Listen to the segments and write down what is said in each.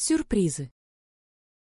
Сюрпризы.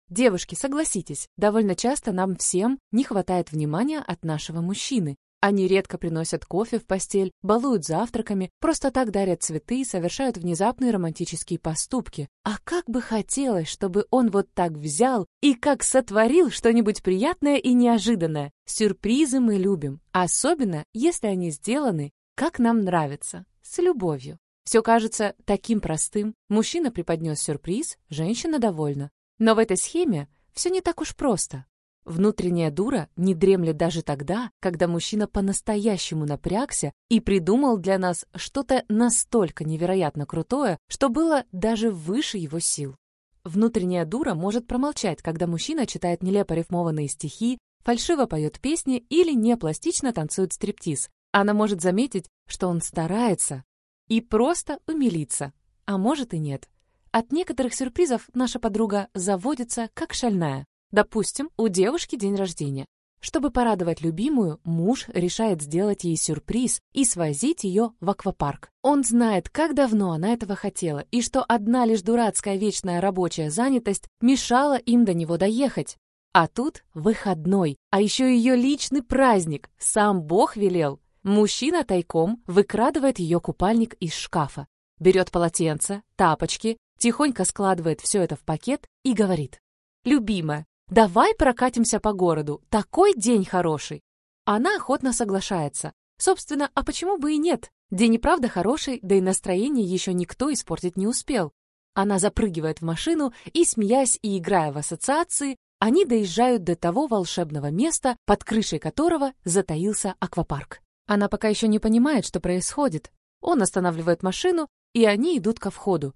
Девушки, согласитесь, довольно часто нам всем не хватает внимания от нашего мужчины. Они редко приносят кофе в постель, балуют завтраками, просто так дарят цветы и совершают внезапные романтические поступки. А как бы хотелось, чтобы он вот так взял и как сотворил что-нибудь приятное и неожиданное. Сюрпризы мы любим, особенно если они сделаны, как нам нравится, с любовью. Все кажется таким простым. Мужчина преподнес сюрприз, женщина довольна. Но в этой схеме все не так уж просто. Внутренняя дура не дремлет даже тогда, когда мужчина по-настоящему напрягся и придумал для нас что-то настолько невероятно крутое, что было даже выше его сил. Внутренняя дура может промолчать, когда мужчина читает нелепо рифмованные стихи, фальшиво поет песни или непластично танцует стриптиз. Она может заметить, что он старается, и просто умилиться. А может и нет. От некоторых сюрпризов наша подруга заводится как шальная. Допустим, у девушки день рождения. Чтобы порадовать любимую, муж решает сделать ей сюрприз и свозить ее в аквапарк. Он знает, как давно она этого хотела, и что одна лишь дурацкая вечная рабочая занятость мешала им до него доехать. А тут выходной, а еще ее личный праздник. Сам Бог велел. Мужчина тайком выкрадывает ее купальник из шкафа, берет полотенце, тапочки, тихонько складывает все это в пакет и говорит. «Любимая, давай прокатимся по городу, такой день хороший!» Она охотно соглашается. Собственно, а почему бы и нет? День и правда хороший, да и настроение еще никто испортить не успел. Она запрыгивает в машину и, смеясь и играя в ассоциации, они доезжают до того волшебного места, под крышей которого затаился аквапарк. Она пока еще не понимает, что происходит. Он останавливает машину, и они идут ко входу.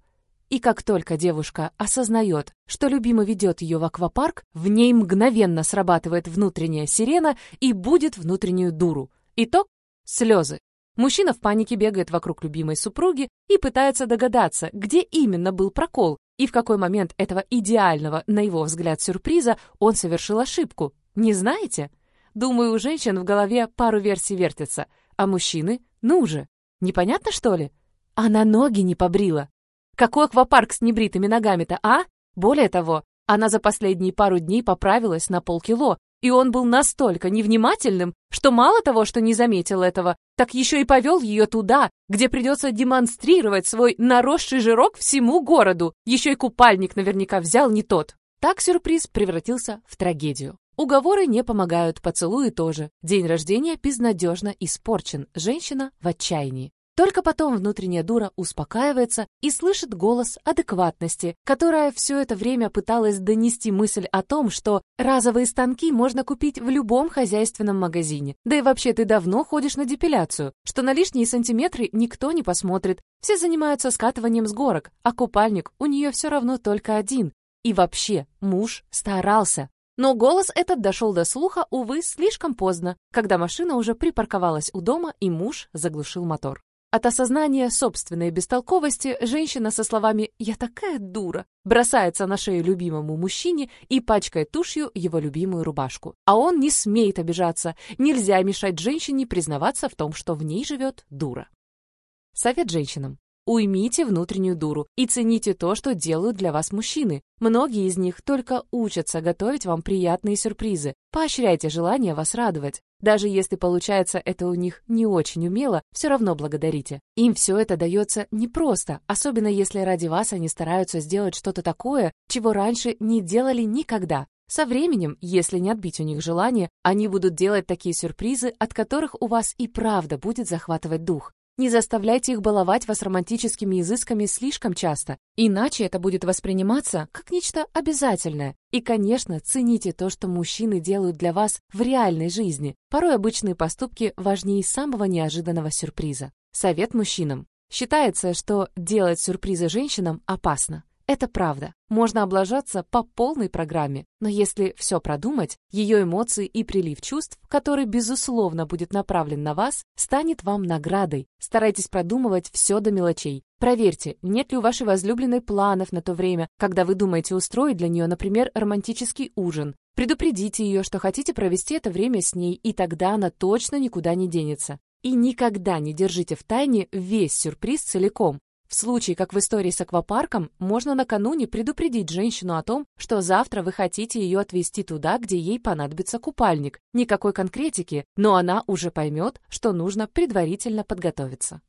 И как только девушка осознает, что любимый ведет ее в аквапарк, в ней мгновенно срабатывает внутренняя сирена и будет внутреннюю дуру. Итог — слезы. Мужчина в панике бегает вокруг любимой супруги и пытается догадаться, где именно был прокол и в какой момент этого идеального, на его взгляд, сюрприза он совершил ошибку. Не знаете? Думаю, у женщин в голове пару версий вертится, а мужчины, ну уже, непонятно что ли? Она ноги не побрила. Какой аквапарк с небритыми ногами-то, а? Более того, она за последние пару дней поправилась на полкило, и он был настолько невнимательным, что мало того, что не заметил этого, так еще и повел ее туда, где придется демонстрировать свой наросший жирок всему городу. Еще и купальник наверняка взял не тот. Так сюрприз превратился в трагедию. Уговоры не помогают, поцелуи тоже. День рождения безнадежно испорчен, женщина в отчаянии. Только потом внутренняя дура успокаивается и слышит голос адекватности, которая все это время пыталась донести мысль о том, что разовые станки можно купить в любом хозяйственном магазине. Да и вообще ты давно ходишь на депиляцию, что на лишние сантиметры никто не посмотрит. Все занимаются скатыванием с горок, а купальник у нее все равно только один. И вообще, муж старался. Но голос этот дошел до слуха, увы, слишком поздно, когда машина уже припарковалась у дома и муж заглушил мотор. От осознания собственной бестолковости женщина со словами «Я такая дура» бросается на шею любимому мужчине и пачкает тушью его любимую рубашку. А он не смеет обижаться, нельзя мешать женщине признаваться в том, что в ней живет дура. Совет женщинам. Уймите внутреннюю дуру и цените то, что делают для вас мужчины. Многие из них только учатся готовить вам приятные сюрпризы. Поощряйте желание вас радовать. Даже если получается это у них не очень умело, все равно благодарите. Им все это дается непросто, особенно если ради вас они стараются сделать что-то такое, чего раньше не делали никогда. Со временем, если не отбить у них желание, они будут делать такие сюрпризы, от которых у вас и правда будет захватывать дух. Не заставляйте их баловать вас романтическими изысками слишком часто, иначе это будет восприниматься как нечто обязательное. И, конечно, цените то, что мужчины делают для вас в реальной жизни. Порой обычные поступки важнее самого неожиданного сюрприза. Совет мужчинам. Считается, что делать сюрпризы женщинам опасно. Это правда. Можно облажаться по полной программе, но если все продумать, ее эмоции и прилив чувств, который, безусловно, будет направлен на вас, станет вам наградой. Старайтесь продумывать все до мелочей. Проверьте, нет ли у вашей возлюбленной планов на то время, когда вы думаете устроить для нее, например, романтический ужин. Предупредите ее, что хотите провести это время с ней, и тогда она точно никуда не денется. И никогда не держите в тайне весь сюрприз целиком. В случае, как в истории с аквапарком, можно накануне предупредить женщину о том, что завтра вы хотите ее отвезти туда, где ей понадобится купальник. Никакой конкретики, но она уже поймет, что нужно предварительно подготовиться.